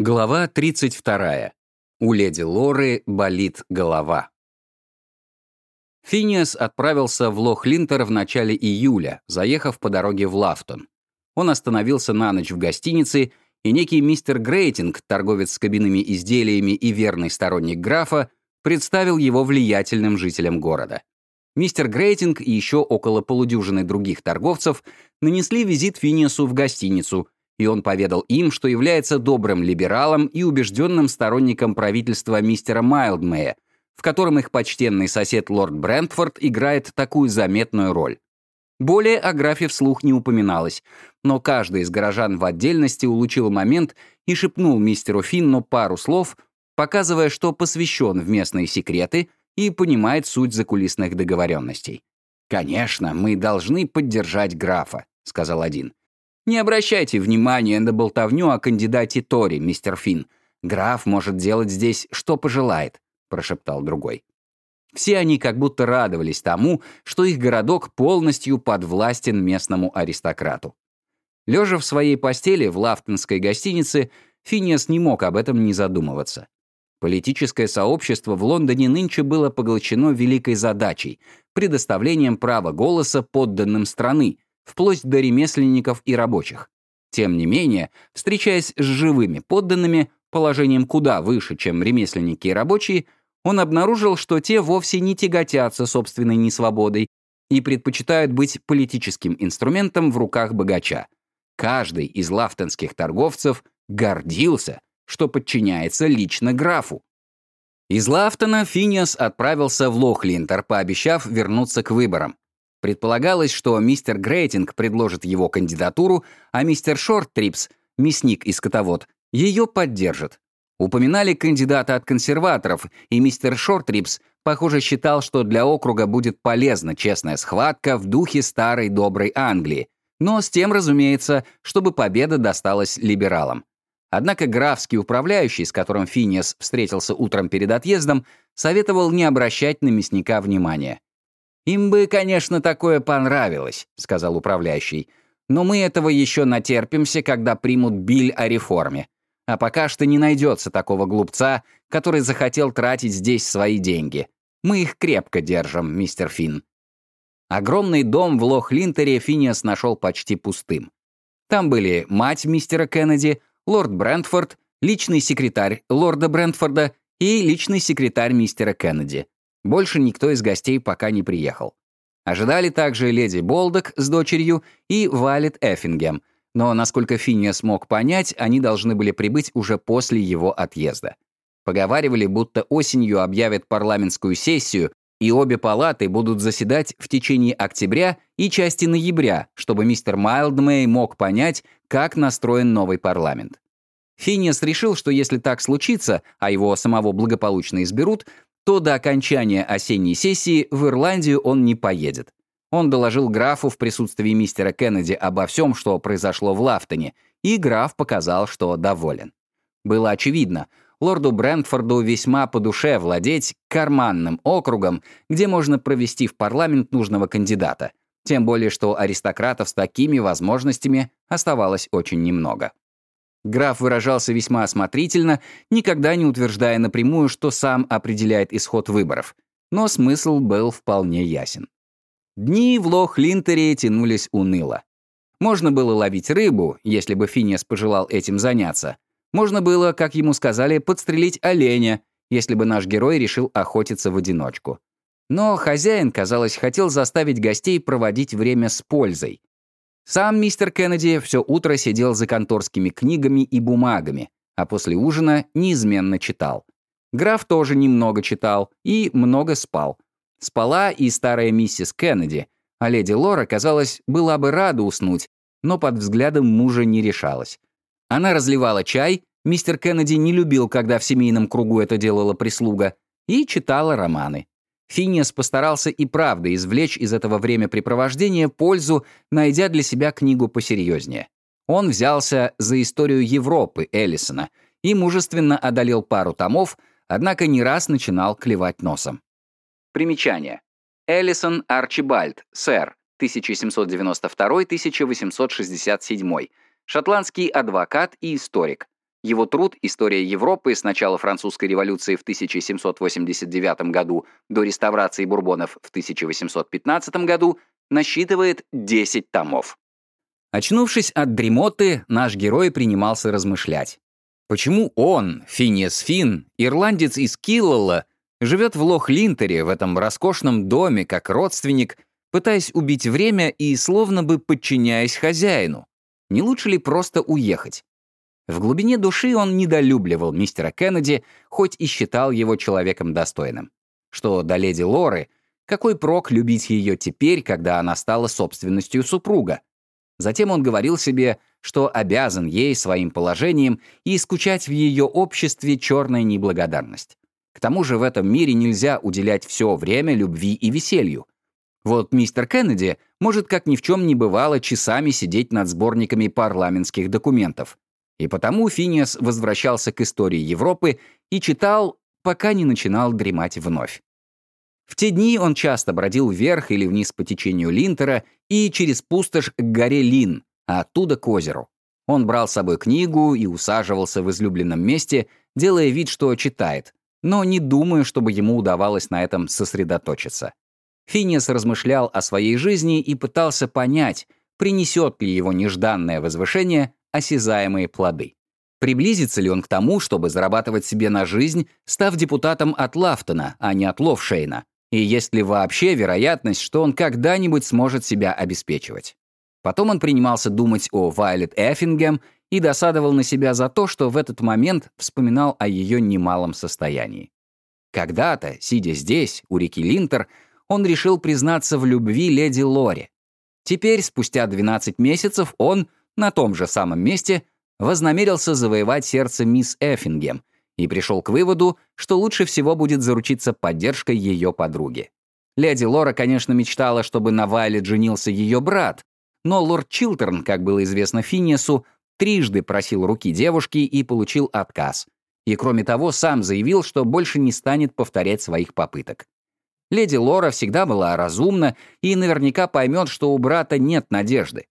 Глава 32. У леди Лоры болит голова. Финиас отправился в Лох-Линтер в начале июля, заехав по дороге в Лафтон. Он остановился на ночь в гостинице, и некий мистер Грейтинг, торговец с кабинными изделиями и верный сторонник графа, представил его влиятельным жителям города. Мистер Грейтинг и еще около полудюжины других торговцев нанесли визит Финиасу в гостиницу — и он поведал им, что является добрым либералом и убежденным сторонником правительства мистера Майлдмея, в котором их почтенный сосед лорд Брентфорд играет такую заметную роль. Более о графе вслух не упоминалось, но каждый из горожан в отдельности улучил момент и шепнул мистеру Финну пару слов, показывая, что посвящен в местные секреты и понимает суть закулисных договоренностей. «Конечно, мы должны поддержать графа», — сказал один. Не обращайте внимания на болтовню о кандидате Тори, мистер Финн. Граф может делать здесь, что пожелает», — прошептал другой. Все они как будто радовались тому, что их городок полностью подвластен местному аристократу. Лежа в своей постели в лафтонской гостинице, Финиас не мог об этом не задумываться. Политическое сообщество в Лондоне нынче было поглощено великой задачей — предоставлением права голоса подданным страны, вплоть до ремесленников и рабочих. Тем не менее, встречаясь с живыми подданными, положением куда выше, чем ремесленники и рабочие, он обнаружил, что те вовсе не тяготятся собственной несвободой и предпочитают быть политическим инструментом в руках богача. Каждый из лафтонских торговцев гордился, что подчиняется лично графу. Из Лафтона Финиас отправился в Лохлинтер, пообещав вернуться к выборам. Предполагалось, что мистер Грейтинг предложит его кандидатуру, а мистер Шортрибс, мясник и скотовод, ее поддержит. Упоминали кандидата от консерваторов, и мистер Шортрибс, похоже, считал, что для округа будет полезна честная схватка в духе старой доброй Англии, но с тем, разумеется, чтобы победа досталась либералам. Однако графский управляющий, с которым Финиас встретился утром перед отъездом, советовал не обращать на мясника внимания. «Им бы, конечно, такое понравилось», — сказал управляющий. «Но мы этого еще натерпимся, когда примут биль о реформе. А пока что не найдется такого глупца, который захотел тратить здесь свои деньги. Мы их крепко держим, мистер Финн». Огромный дом в Лох-Линтере Финиас нашел почти пустым. Там были мать мистера Кеннеди, лорд Брентфорд, личный секретарь лорда Брентфорда и личный секретарь мистера Кеннеди. Больше никто из гостей пока не приехал. Ожидали также леди Болдок с дочерью и Валет Эффингем, но, насколько Финния смог понять, они должны были прибыть уже после его отъезда. Поговаривали, будто осенью объявят парламентскую сессию, и обе палаты будут заседать в течение октября и части ноября, чтобы мистер Майлдмей мог понять, как настроен новый парламент. Финиас решил, что если так случится, а его самого благополучно изберут, то до окончания осенней сессии в Ирландию он не поедет. Он доложил графу в присутствии мистера Кеннеди обо всем, что произошло в Лафтоне, и граф показал, что доволен. Было очевидно, лорду Брентфорду весьма по душе владеть карманным округом, где можно провести в парламент нужного кандидата, тем более что аристократов с такими возможностями оставалось очень немного. Граф выражался весьма осмотрительно, никогда не утверждая напрямую, что сам определяет исход выборов. Но смысл был вполне ясен. Дни в Лох-Линтере тянулись уныло. Можно было ловить рыбу, если бы Финиас пожелал этим заняться. Можно было, как ему сказали, подстрелить оленя, если бы наш герой решил охотиться в одиночку. Но хозяин, казалось, хотел заставить гостей проводить время с пользой. Сам мистер Кеннеди все утро сидел за конторскими книгами и бумагами, а после ужина неизменно читал. Граф тоже немного читал и много спал. Спала и старая миссис Кеннеди, а леди Лора, казалось, была бы рада уснуть, но под взглядом мужа не решалась. Она разливала чай, мистер Кеннеди не любил, когда в семейном кругу это делала прислуга, и читала романы. Финиас постарался и правда извлечь из этого времяпрепровождения пользу, найдя для себя книгу посерьезнее. Он взялся за историю Европы Эллисона и мужественно одолел пару томов, однако не раз начинал клевать носом. Примечание. Эллисон Арчибальд, сэр, 1792-1867, шотландский адвокат и историк. Его труд «История Европы с начала французской революции в 1789 году до реставрации бурбонов в 1815 году» насчитывает 10 томов. Очнувшись от дремоты, наш герой принимался размышлять. Почему он, Финиас Фин, ирландец из Киллала, живет в Лох-Линтере, в этом роскошном доме, как родственник, пытаясь убить время и словно бы подчиняясь хозяину? Не лучше ли просто уехать? В глубине души он недолюбливал мистера Кеннеди, хоть и считал его человеком достойным. Что до леди Лоры, какой прок любить ее теперь, когда она стала собственностью супруга? Затем он говорил себе, что обязан ей своим положением и скучать в ее обществе черная неблагодарность. К тому же в этом мире нельзя уделять все время любви и веселью. Вот мистер Кеннеди может как ни в чем не бывало часами сидеть над сборниками парламентских документов. И потому Финиас возвращался к истории Европы и читал, пока не начинал дремать вновь. В те дни он часто бродил вверх или вниз по течению Линтера и через пустошь к горе Лин, а оттуда к озеру. Он брал с собой книгу и усаживался в излюбленном месте, делая вид, что читает, но не думая, чтобы ему удавалось на этом сосредоточиться. Финиас размышлял о своей жизни и пытался понять, принесет ли его нежданное возвышение осязаемые плоды. Приблизится ли он к тому, чтобы зарабатывать себе на жизнь, став депутатом от Лафтона, а не от Ловшейна, и есть ли вообще вероятность, что он когда-нибудь сможет себя обеспечивать. Потом он принимался думать о Вайлет Эффингем и досадовал на себя за то, что в этот момент вспоминал о ее немалом состоянии. Когда-то, сидя здесь, у реки Линтер, он решил признаться в любви леди Лори. Теперь, спустя 12 месяцев, он, на том же самом месте, вознамерился завоевать сердце мисс Эффингем — и пришел к выводу, что лучше всего будет заручиться поддержкой ее подруги. Леди Лора, конечно, мечтала, чтобы на Вайлет женился ее брат, но лорд Чилтерн, как было известно Финиасу, трижды просил руки девушки и получил отказ. И кроме того, сам заявил, что больше не станет повторять своих попыток. Леди Лора всегда была разумна и наверняка поймет, что у брата нет надежды.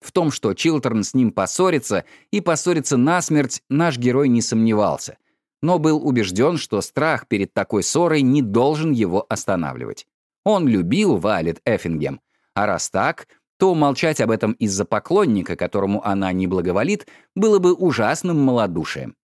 В том, что Чилтерн с ним поссорится, и поссорится насмерть, наш герой не сомневался — но был убежден, что страх перед такой ссорой не должен его останавливать. Он любил Валет Эффингем, а раз так, то молчать об этом из-за поклонника, которому она не благоволит, было бы ужасным малодушием.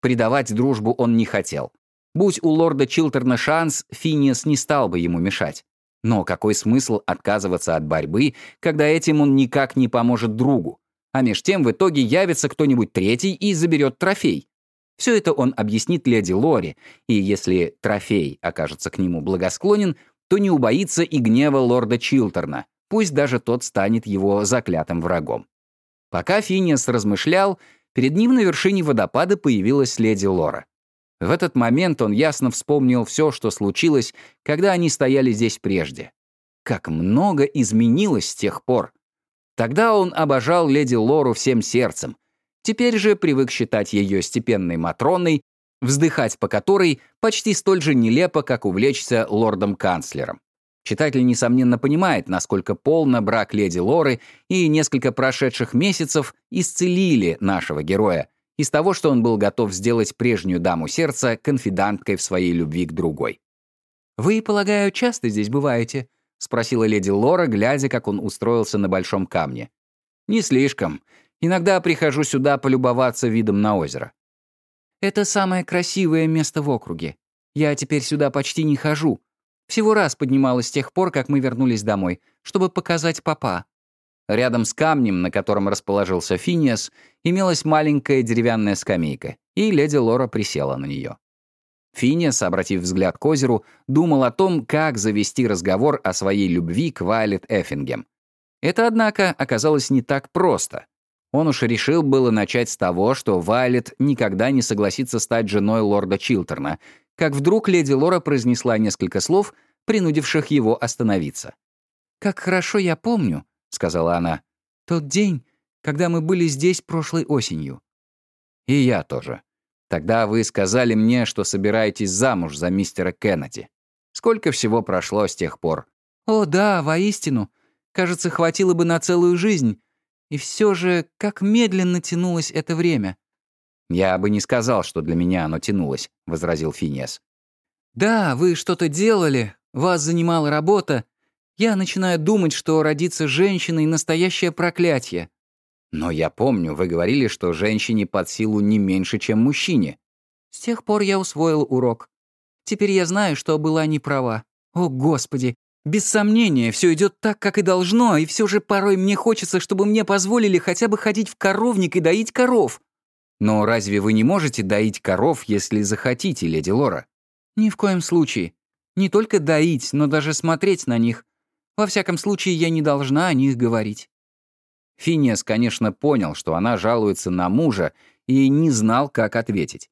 Предавать дружбу он не хотел. Будь у лорда Чилтерна шанс, Финиас не стал бы ему мешать. Но какой смысл отказываться от борьбы, когда этим он никак не поможет другу? А меж тем в итоге явится кто-нибудь третий и заберет трофей. Все это он объяснит леди Лори, и если трофей окажется к нему благосклонен, то не убоится и гнева лорда Чилтерна, пусть даже тот станет его заклятым врагом. Пока Финиас размышлял, перед ним на вершине водопада появилась леди Лора. В этот момент он ясно вспомнил все, что случилось, когда они стояли здесь прежде. Как много изменилось с тех пор. Тогда он обожал леди Лору всем сердцем, Теперь же привык считать ее степенной Матроной, вздыхать по которой почти столь же нелепо, как увлечься лордом-канцлером. Читатель, несомненно, понимает, насколько полно брак леди Лоры и несколько прошедших месяцев исцелили нашего героя из того, что он был готов сделать прежнюю даму сердца конфиданткой в своей любви к другой. «Вы, полагаю, часто здесь бываете?» — спросила леди Лора, глядя, как он устроился на большом камне. «Не слишком. Иногда прихожу сюда полюбоваться видом на озеро. Это самое красивое место в округе. Я теперь сюда почти не хожу. Всего раз поднималась с тех пор, как мы вернулись домой, чтобы показать папа. Рядом с камнем, на котором расположился Финиас, имелась маленькая деревянная скамейка, и леди Лора присела на нее. Финиас, обратив взгляд к озеру, думал о том, как завести разговор о своей любви к Вайлет Эффингем. Это, однако, оказалось не так просто. Он уж решил было начать с того, что Вайлет никогда не согласится стать женой лорда Чилтерна, как вдруг леди Лора произнесла несколько слов, принудивших его остановиться. «Как хорошо я помню», — сказала она, — «тот день, когда мы были здесь прошлой осенью». «И я тоже. Тогда вы сказали мне, что собираетесь замуж за мистера Кеннеди. Сколько всего прошло с тех пор?» «О, да, воистину. Кажется, хватило бы на целую жизнь, и все же, как медленно тянулось это время. «Я бы не сказал, что для меня оно тянулось», — возразил Финиас. «Да, вы что-то делали, вас занимала работа. Я начинаю думать, что родиться женщиной — настоящее проклятие». «Но я помню, вы говорили, что женщине под силу не меньше, чем мужчине». «С тех пор я усвоил урок. Теперь я знаю, что была не права. О, Господи, без сомнения, все идет так, как и должно, и все же порой мне хочется, чтобы мне позволили хотя бы ходить в коровник и доить коров. Но разве вы не можете доить коров, если захотите, леди Лора? Ни в коем случае. Не только доить, но даже смотреть на них. Во всяком случае, я не должна о них говорить. Финиас, конечно, понял, что она жалуется на мужа, и не знал, как ответить.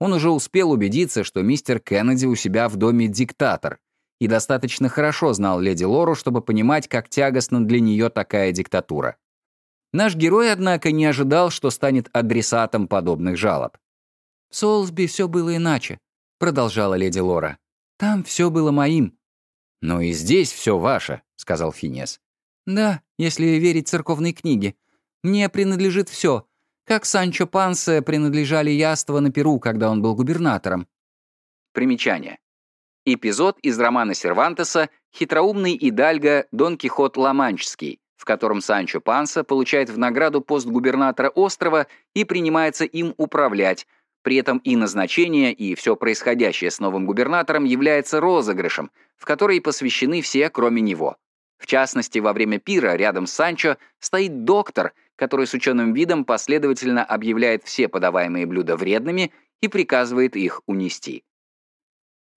Он уже успел убедиться, что мистер Кеннеди у себя в доме диктатор, и достаточно хорошо знал леди Лору, чтобы понимать, как тягостна для нее такая диктатура. Наш герой, однако, не ожидал, что станет адресатом подобных жалоб. «В Солсби все было иначе», — продолжала леди Лора. «Там все было моим». «Но и здесь все ваше», — сказал Финес. «Да, если верить церковной книге. Мне принадлежит все, как Санчо Пансе принадлежали яства на Перу, когда он был губернатором». Примечание. Эпизод из романа Сервантеса «Хитроумный идальго Дон Кихот Ламанчский», в котором Санчо Панса получает в награду пост губернатора острова и принимается им управлять, при этом и назначение, и все происходящее с новым губернатором является розыгрышем, в который посвящены все, кроме него. В частности, во время пира рядом с Санчо стоит доктор, который с ученым видом последовательно объявляет все подаваемые блюда вредными и приказывает их унести.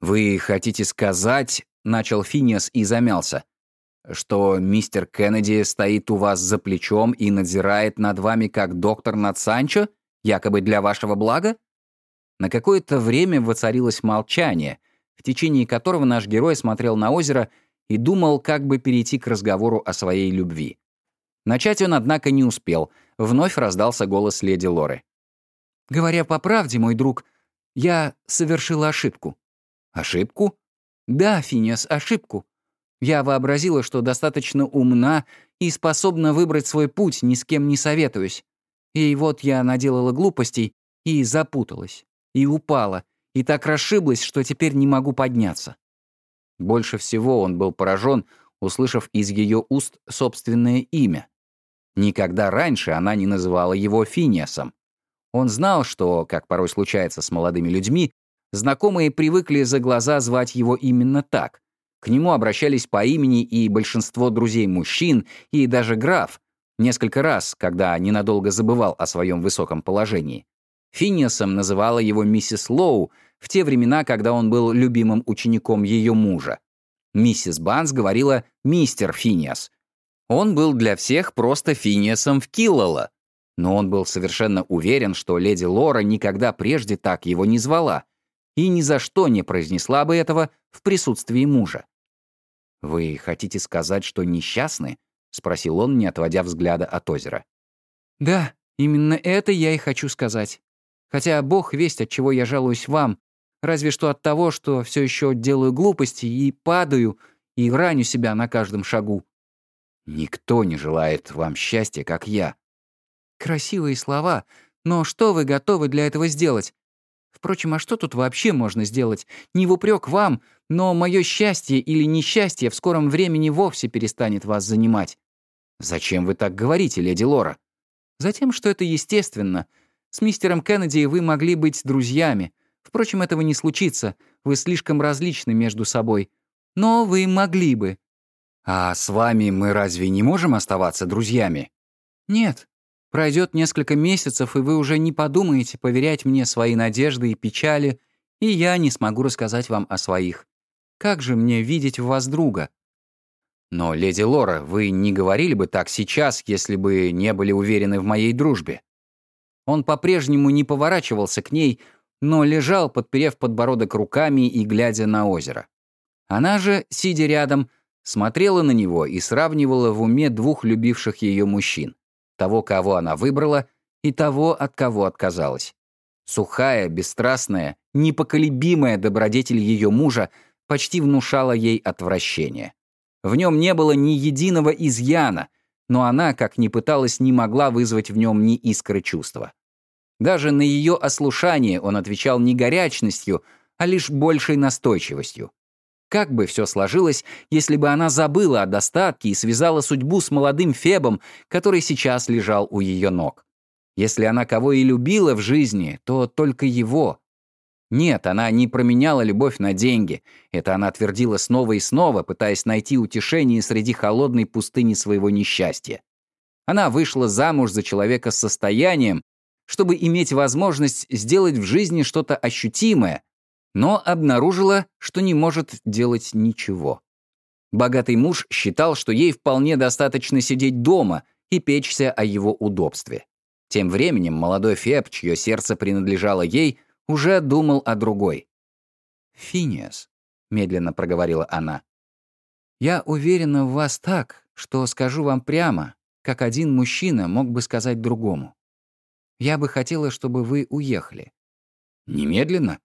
«Вы хотите сказать...» — начал Финиас и замялся что мистер Кеннеди стоит у вас за плечом и надзирает над вами как доктор над Санчо, якобы для вашего блага? На какое-то время воцарилось молчание, в течение которого наш герой смотрел на озеро и думал, как бы перейти к разговору о своей любви. Начать он, однако, не успел. Вновь раздался голос леди Лоры. «Говоря по правде, мой друг, я совершила ошибку». «Ошибку?» «Да, Финиас, ошибку. Я вообразила, что достаточно умна и способна выбрать свой путь, ни с кем не советуюсь. И вот я наделала глупостей и запуталась, и упала, и так расшиблась, что теперь не могу подняться. Больше всего он был поражен, услышав из ее уст собственное имя. Никогда раньше она не называла его Финиасом. Он знал, что, как порой случается с молодыми людьми, знакомые привыкли за глаза звать его именно так, к нему обращались по имени и большинство друзей мужчин, и даже граф, несколько раз, когда ненадолго забывал о своем высоком положении. Финиасом называла его миссис Лоу в те времена, когда он был любимым учеником ее мужа. Миссис Банс говорила «мистер Финиас». Он был для всех просто Финиасом в Киллала, но он был совершенно уверен, что леди Лора никогда прежде так его не звала и ни за что не произнесла бы этого в присутствии мужа. «Вы хотите сказать, что несчастны?» — спросил он, не отводя взгляда от озера. «Да, именно это я и хочу сказать. Хотя бог весть, от чего я жалуюсь вам, разве что от того, что все еще делаю глупости и падаю, и раню себя на каждом шагу». «Никто не желает вам счастья, как я». «Красивые слова, но что вы готовы для этого сделать? Впрочем, а что тут вообще можно сделать? Не в упрек вам, но мое счастье или несчастье в скором времени вовсе перестанет вас занимать. Зачем вы так говорите, леди Лора? Затем, что это естественно. С мистером Кеннеди вы могли быть друзьями. Впрочем, этого не случится. Вы слишком различны между собой. Но вы могли бы. А с вами мы разве не можем оставаться друзьями? Нет, Пройдет несколько месяцев, и вы уже не подумаете поверять мне свои надежды и печали, и я не смогу рассказать вам о своих. Как же мне видеть в вас друга? Но, леди Лора, вы не говорили бы так сейчас, если бы не были уверены в моей дружбе. Он по-прежнему не поворачивался к ней, но лежал, подперев подбородок руками и глядя на озеро. Она же, сидя рядом, смотрела на него и сравнивала в уме двух любивших ее мужчин того, кого она выбрала, и того, от кого отказалась. Сухая, бесстрастная, непоколебимая добродетель ее мужа почти внушала ей отвращение. В нем не было ни единого изъяна, но она, как ни пыталась, не могла вызвать в нем ни искры чувства. Даже на ее ослушание он отвечал не горячностью, а лишь большей настойчивостью. Как бы все сложилось, если бы она забыла о достатке и связала судьбу с молодым Фебом, который сейчас лежал у ее ног? Если она кого и любила в жизни, то только его. Нет, она не променяла любовь на деньги. Это она твердила снова и снова, пытаясь найти утешение среди холодной пустыни своего несчастья. Она вышла замуж за человека с состоянием, чтобы иметь возможность сделать в жизни что-то ощутимое, но обнаружила, что не может делать ничего. Богатый муж считал, что ей вполне достаточно сидеть дома и печься о его удобстве. Тем временем молодой Феб, чье сердце принадлежало ей, уже думал о другой. «Финиас», — медленно проговорила она, — «я уверена в вас так, что скажу вам прямо, как один мужчина мог бы сказать другому. Я бы хотела, чтобы вы уехали». «Немедленно?»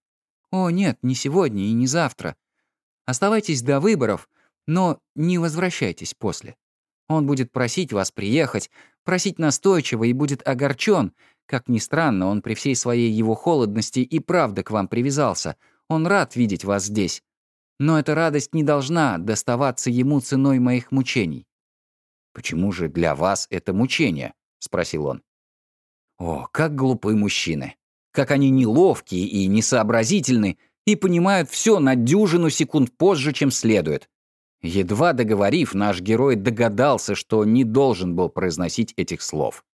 «О, нет, не сегодня и не завтра. Оставайтесь до выборов, но не возвращайтесь после. Он будет просить вас приехать, просить настойчиво и будет огорчен. Как ни странно, он при всей своей его холодности и правда к вам привязался. Он рад видеть вас здесь. Но эта радость не должна доставаться ему ценой моих мучений». «Почему же для вас это мучение?» — спросил он. «О, как глупы мужчины! Как они неловкие и несообразительны и понимают все на дюжину секунд позже, чем следует. Едва договорив, наш герой догадался, что не должен был произносить этих слов.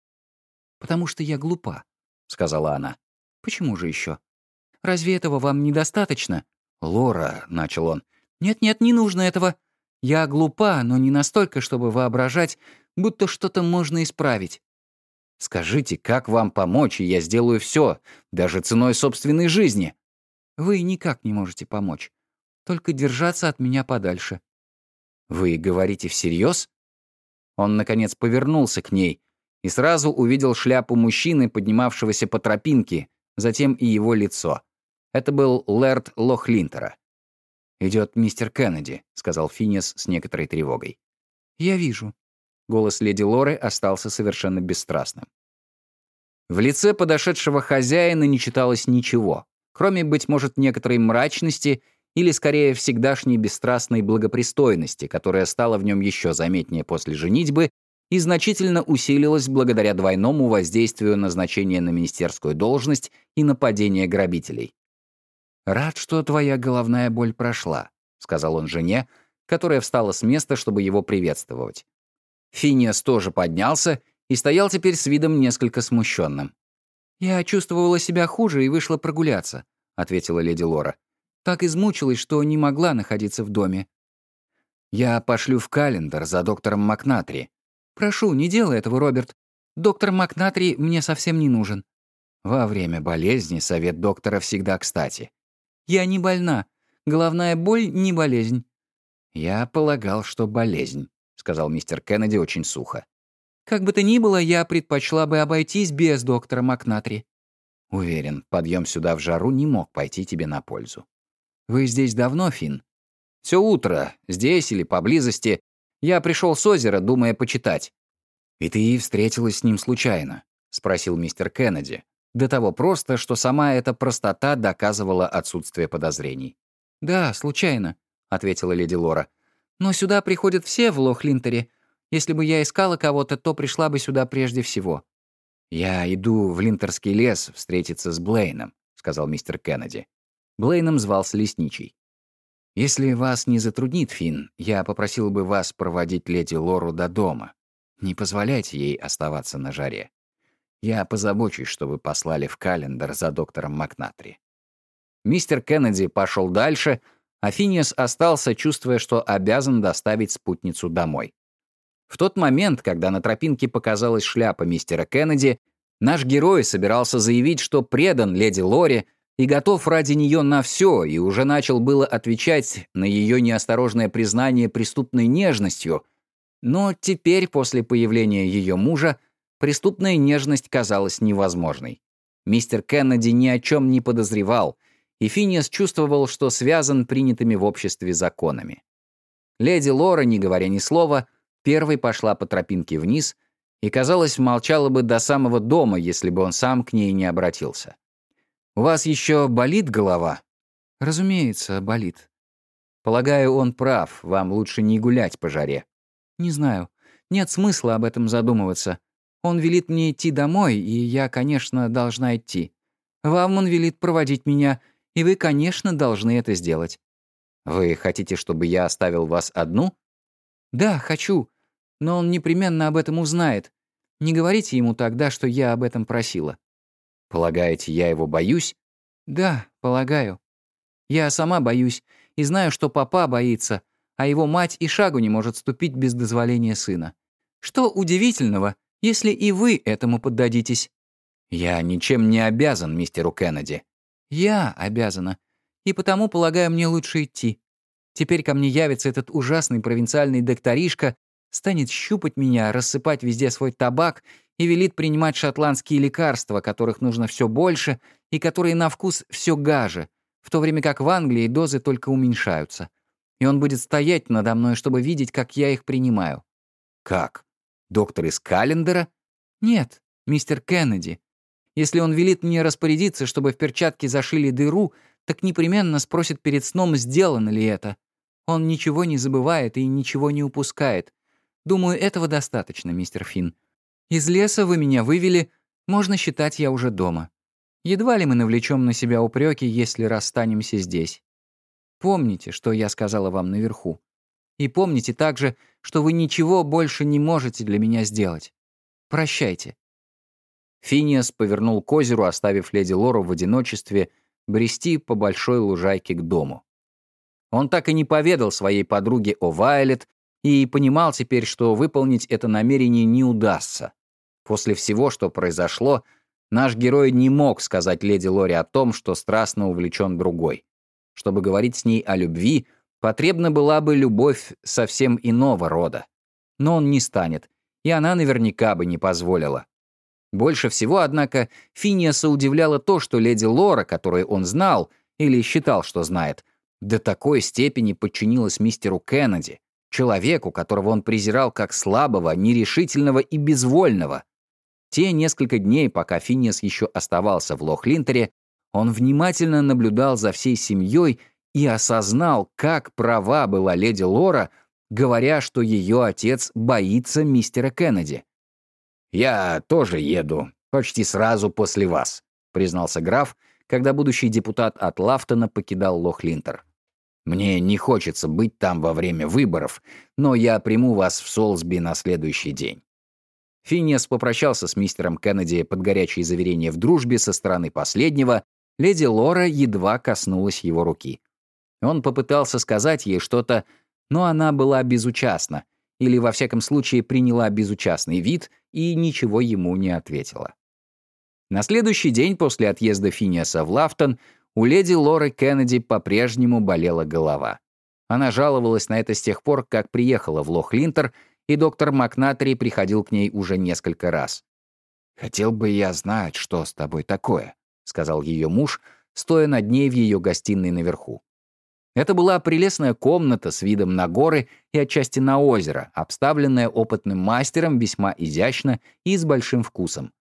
«Потому что я глупа», — сказала она. «Почему же еще? Разве этого вам недостаточно?» «Лора», — начал он. «Нет-нет, не нужно этого. Я глупа, но не настолько, чтобы воображать, будто что-то можно исправить». «Скажите, как вам помочь, и я сделаю все, даже ценой собственной жизни?» «Вы никак не можете помочь. Только держаться от меня подальше. «Вы говорите всерьез?» Он, наконец, повернулся к ней и сразу увидел шляпу мужчины, поднимавшегося по тропинке, затем и его лицо. Это был Лэрд Лохлинтера. «Идет мистер Кеннеди», — сказал Финес с некоторой тревогой. «Я вижу». Голос леди Лоры остался совершенно бесстрастным. В лице подошедшего хозяина не читалось ничего, кроме, быть может, некоторой мрачности или, скорее, всегдашней бесстрастной благопристойности, которая стала в нем еще заметнее после женитьбы и значительно усилилась благодаря двойному воздействию назначения на министерскую должность и нападения грабителей. «Рад, что твоя головная боль прошла», — сказал он жене, которая встала с места, чтобы его приветствовать. Финиас тоже поднялся и стоял теперь с видом несколько смущенным. «Я чувствовала себя хуже и вышла прогуляться», — ответила леди Лора. Так измучилась, что не могла находиться в доме. «Я пошлю в календар за доктором Макнатри». «Прошу, не делай этого, Роберт. Доктор Макнатри мне совсем не нужен». «Во время болезни совет доктора всегда кстати». «Я не больна. Головная боль — не болезнь». «Я полагал, что болезнь», — сказал мистер Кеннеди очень сухо. «Как бы то ни было, я предпочла бы обойтись без доктора Макнатри». «Уверен, подъем сюда в жару не мог пойти тебе на пользу». «Вы здесь давно, Финн?» «Все утро, здесь или поблизости. Я пришел с озера, думая почитать». «И ты встретилась с ним случайно?» — спросил мистер Кеннеди. До того просто, что сама эта простота доказывала отсутствие подозрений. «Да, случайно», — ответила леди Лора. «Но сюда приходят все в Лохлинтере. Если бы я искала кого-то, то пришла бы сюда прежде всего». «Я иду в Линтерский лес встретиться с Блейном», — сказал мистер Кеннеди. Блейном звался Лесничий. «Если вас не затруднит, Финн, я попросил бы вас проводить леди Лору до дома. Не позволяйте ей оставаться на жаре. Я позабочусь, что вы послали в календар за доктором Макнатри». Мистер Кеннеди пошел дальше, а Финиас остался, чувствуя, что обязан доставить спутницу домой. В тот момент, когда на тропинке показалась шляпа мистера Кеннеди, наш герой собирался заявить, что предан леди Лоре и готов ради нее на все, и уже начал было отвечать на ее неосторожное признание преступной нежностью, но теперь, после появления ее мужа, преступная нежность казалась невозможной. Мистер Кеннеди ни о чем не подозревал, и Финиас чувствовал, что связан принятыми в обществе законами. Леди Лора, не говоря ни слова, первой пошла по тропинке вниз И, казалось, молчала бы до самого дома, если бы он сам к ней не обратился. «У вас еще болит голова?» «Разумеется, болит». «Полагаю, он прав, вам лучше не гулять по жаре». «Не знаю. Нет смысла об этом задумываться. Он велит мне идти домой, и я, конечно, должна идти. Вам он велит проводить меня, и вы, конечно, должны это сделать». «Вы хотите, чтобы я оставил вас одну?» «Да, хочу. Но он непременно об этом узнает. Не говорите ему тогда, что я об этом просила». «Полагаете, я его боюсь?» «Да, полагаю. Я сама боюсь, и знаю, что папа боится, а его мать и шагу не может ступить без дозволения сына. Что удивительного, если и вы этому поддадитесь?» «Я ничем не обязан мистеру Кеннеди». «Я обязана. И потому, полагаю, мне лучше идти. Теперь ко мне явится этот ужасный провинциальный докторишка, станет щупать меня, рассыпать везде свой табак и велит принимать шотландские лекарства, которых нужно все больше и которые на вкус все гаже, в то время как в Англии дозы только уменьшаются. И он будет стоять надо мной, чтобы видеть, как я их принимаю. Как? Доктор из Каллендера? Нет, мистер Кеннеди. Если он велит мне распорядиться, чтобы в перчатке зашили дыру, так непременно спросит перед сном, сделано ли это. Он ничего не забывает и ничего не упускает. Думаю, этого достаточно, мистер Финн. Из леса вы меня вывели, можно считать, я уже дома. Едва ли мы навлечем на себя упреки, если расстанемся здесь. Помните, что я сказала вам наверху. И помните также, что вы ничего больше не можете для меня сделать. Прощайте». Финиас повернул к озеру, оставив леди Лору в одиночестве брести по большой лужайке к дому. Он так и не поведал своей подруге о Вайлет и понимал теперь, что выполнить это намерение не удастся. После всего, что произошло, наш герой не мог сказать леди Лори о том, что страстно увлечен другой. Чтобы говорить с ней о любви, потребна была бы любовь совсем иного рода. Но он не станет, и она наверняка бы не позволила. Больше всего, однако, Финиаса удивляло то, что леди Лора, которую он знал, или считал, что знает, до такой степени подчинилась мистеру Кеннеди, человеку, которого он презирал как слабого, нерешительного и безвольного. Те несколько дней, пока Финиас еще оставался в Лох-Линтере, он внимательно наблюдал за всей семьей и осознал, как права была леди Лора, говоря, что ее отец боится мистера Кеннеди. «Я тоже еду, почти сразу после вас», — признался граф, когда будущий депутат от Лафтона покидал Лох-Линтер. «Мне не хочется быть там во время выборов, но я приму вас в Солсби на следующий день». Финиас попрощался с мистером Кеннеди под горячие заверения в дружбе со стороны последнего Леди Лора едва коснулась его руки. Он попытался сказать ей что-то, но она была безучастна, или, во всяком случае, приняла безучастный вид и ничего ему не ответила. На следующий день после отъезда Финиаса в Лафтон у леди Лоры Кеннеди по-прежнему болела голова. Она жаловалась на это с тех пор, как приехала в Лох-Линтер, и доктор Макнатри приходил к ней уже несколько раз. «Хотел бы я знать, что с тобой такое», — сказал ее муж, стоя над ней в ее гостиной наверху. Это была прелестная комната с видом на горы и отчасти на озеро, обставленная опытным мастером весьма изящно и с большим вкусом.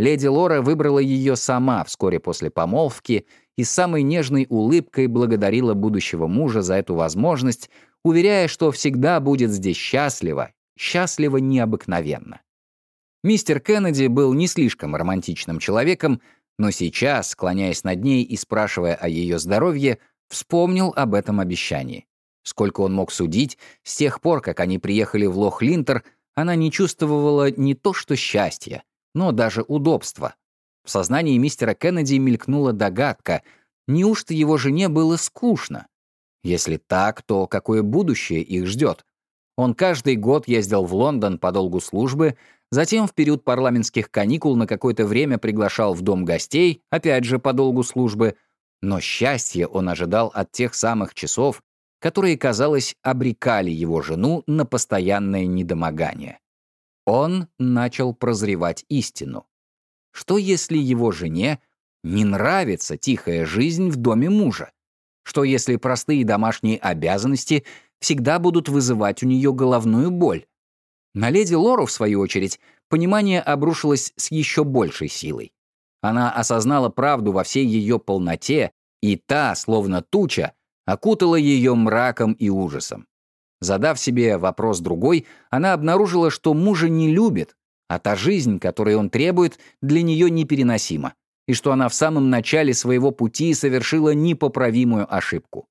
Леди Лора выбрала ее сама вскоре после помолвки и с самой нежной улыбкой благодарила будущего мужа за эту возможность, уверяя, что всегда будет здесь счастлива, счастлива необыкновенно. Мистер Кеннеди был не слишком романтичным человеком, но сейчас, склоняясь над ней и спрашивая о ее здоровье, вспомнил об этом обещании. Сколько он мог судить, с тех пор, как они приехали в Лох-Линтер, она не чувствовала не то что счастья, но даже удобства. В сознании мистера Кеннеди мелькнула догадка, неужто его жене было скучно? Если так, то какое будущее их ждет? Он каждый год ездил в Лондон по долгу службы, Затем в период парламентских каникул на какое-то время приглашал в дом гостей, опять же по долгу службы, но счастье он ожидал от тех самых часов, которые, казалось, обрекали его жену на постоянное недомогание. Он начал прозревать истину. Что если его жене не нравится тихая жизнь в доме мужа? Что если простые домашние обязанности всегда будут вызывать у нее головную боль? На леди Лору, в свою очередь, понимание обрушилось с еще большей силой. Она осознала правду во всей ее полноте, и та, словно туча, окутала ее мраком и ужасом. Задав себе вопрос другой, она обнаружила, что мужа не любит, а та жизнь, которой он требует, для нее непереносима, и что она в самом начале своего пути совершила непоправимую ошибку.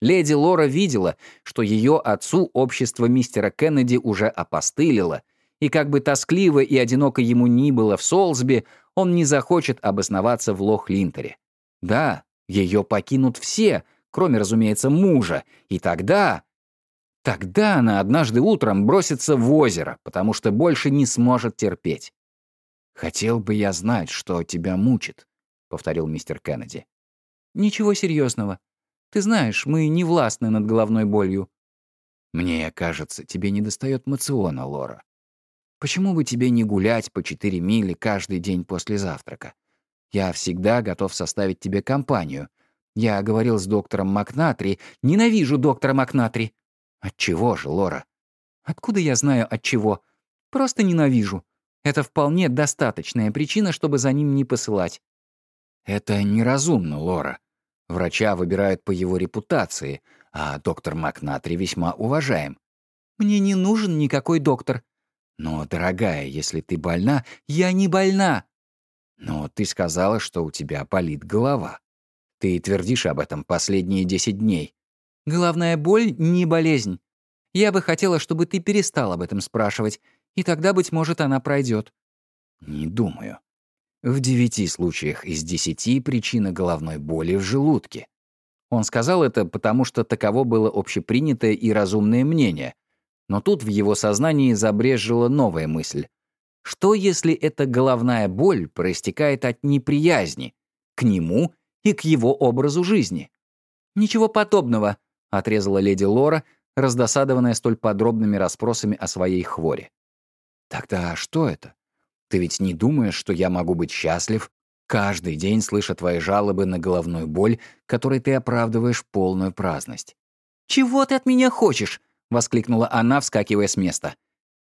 Леди Лора видела, что ее отцу общество мистера Кеннеди уже опостылило, и как бы тоскливо и одиноко ему ни было в Солсби, он не захочет обосноваться в Лох-Линтере. Да, ее покинут все, кроме, разумеется, мужа, и тогда... Тогда она однажды утром бросится в озеро, потому что больше не сможет терпеть. «Хотел бы я знать, что тебя мучит», — повторил мистер Кеннеди. «Ничего серьезного. Ты знаешь, мы не властны над головной болью». «Мне кажется, тебе недостает мациона, Лора. Почему бы тебе не гулять по четыре мили каждый день после завтрака? Я всегда готов составить тебе компанию. Я говорил с доктором Макнатри. Ненавижу доктора Макнатри. Отчего же, Лора? Откуда я знаю от чего? Просто ненавижу. Это вполне достаточная причина, чтобы за ним не посылать. Это неразумно, Лора. Врача выбирают по его репутации, а доктор Макнатри весьма уважаем. Мне не нужен никакой доктор. Но, дорогая, если ты больна, я не больна. Но ты сказала, что у тебя болит голова. Ты твердишь об этом последние десять дней. Головная боль — не болезнь. Я бы хотела, чтобы ты перестал об этом спрашивать, и тогда, быть может, она пройдет. Не думаю. В девяти случаях из десяти причина головной боли в желудке. Он сказал это, потому что таково было общепринятое и разумное мнение, но тут в его сознании забрежила новая мысль. Что, если эта головная боль проистекает от неприязни к нему и к его образу жизни? «Ничего подобного», — отрезала леди Лора, раздосадованная столь подробными расспросами о своей хворе. «Тогда что это? Ты ведь не думаешь, что я могу быть счастлив, каждый день слыша твои жалобы на головную боль, которой ты оправдываешь полную праздность?» «Чего ты от меня хочешь?» — воскликнула она, вскакивая с места.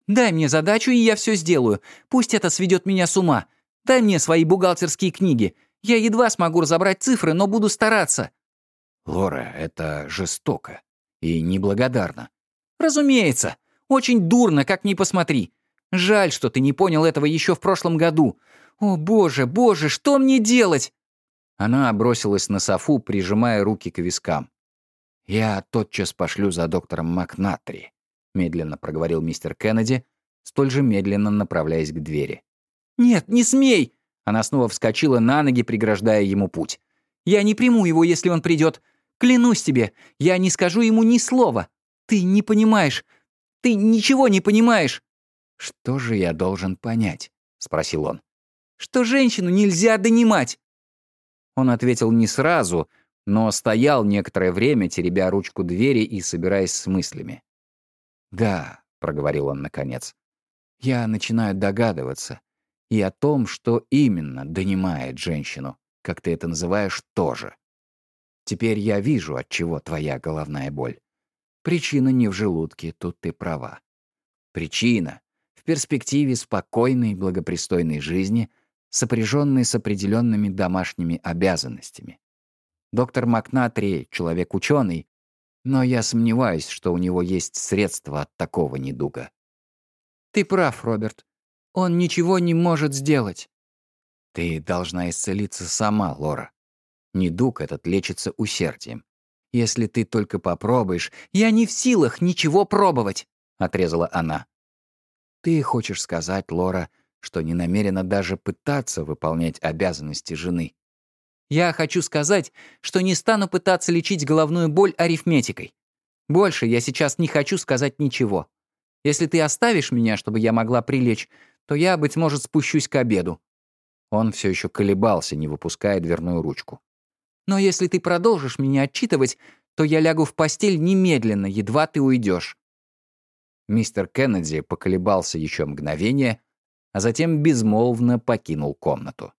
«Дай мне задачу, и я все сделаю. Пусть это сведет меня с ума. Дай мне свои бухгалтерские книги. Я едва смогу разобрать цифры, но буду стараться». «Лора, это жестоко и неблагодарно». «Разумеется. Очень дурно, как ни посмотри. Жаль, что ты не понял этого еще в прошлом году. О, боже, боже, что мне делать?» Она бросилась на софу, прижимая руки к вискам. «Я тотчас пошлю за доктором Макнатри», — медленно проговорил мистер Кеннеди, столь же медленно направляясь к двери. «Нет, не смей!» Она снова вскочила на ноги, преграждая ему путь. «Я не приму его, если он придет. Клянусь тебе, я не скажу ему ни слова. Ты не понимаешь. Ты ничего не понимаешь». «Что же я должен понять?» — спросил он. «Что женщину нельзя донимать». Он ответил не сразу, но стоял некоторое время, теребя ручку двери и собираясь с мыслями. «Да», — проговорил он наконец, — «я начинаю догадываться и о том, что именно донимает женщину, как ты это называешь, тоже. Теперь я вижу, от чего твоя головная боль. Причина не в желудке, тут ты права. Причина в перспективе спокойной, благопристойной жизни, сопряженной с определенными домашними обязанностями. Доктор Макнатри — человек ученый, но я сомневаюсь, что у него есть средства от такого недуга. Ты прав, Роберт. Он ничего не может сделать. Ты должна исцелиться сама, Лора. Недуг этот лечится усердием. Если ты только попробуешь... Я не в силах ничего пробовать, — отрезала она. Ты хочешь сказать, Лора, что не намерена даже пытаться выполнять обязанности жены. Я хочу сказать, что не стану пытаться лечить головную боль арифметикой. Больше я сейчас не хочу сказать ничего. Если ты оставишь меня, чтобы я могла прилечь, то я, быть может, спущусь к обеду». Он все еще колебался, не выпуская дверную ручку. «Но если ты продолжишь меня отчитывать, то я лягу в постель немедленно, едва ты уйдешь. Мистер Кеннеди поколебался еще мгновение, а затем безмолвно покинул комнату.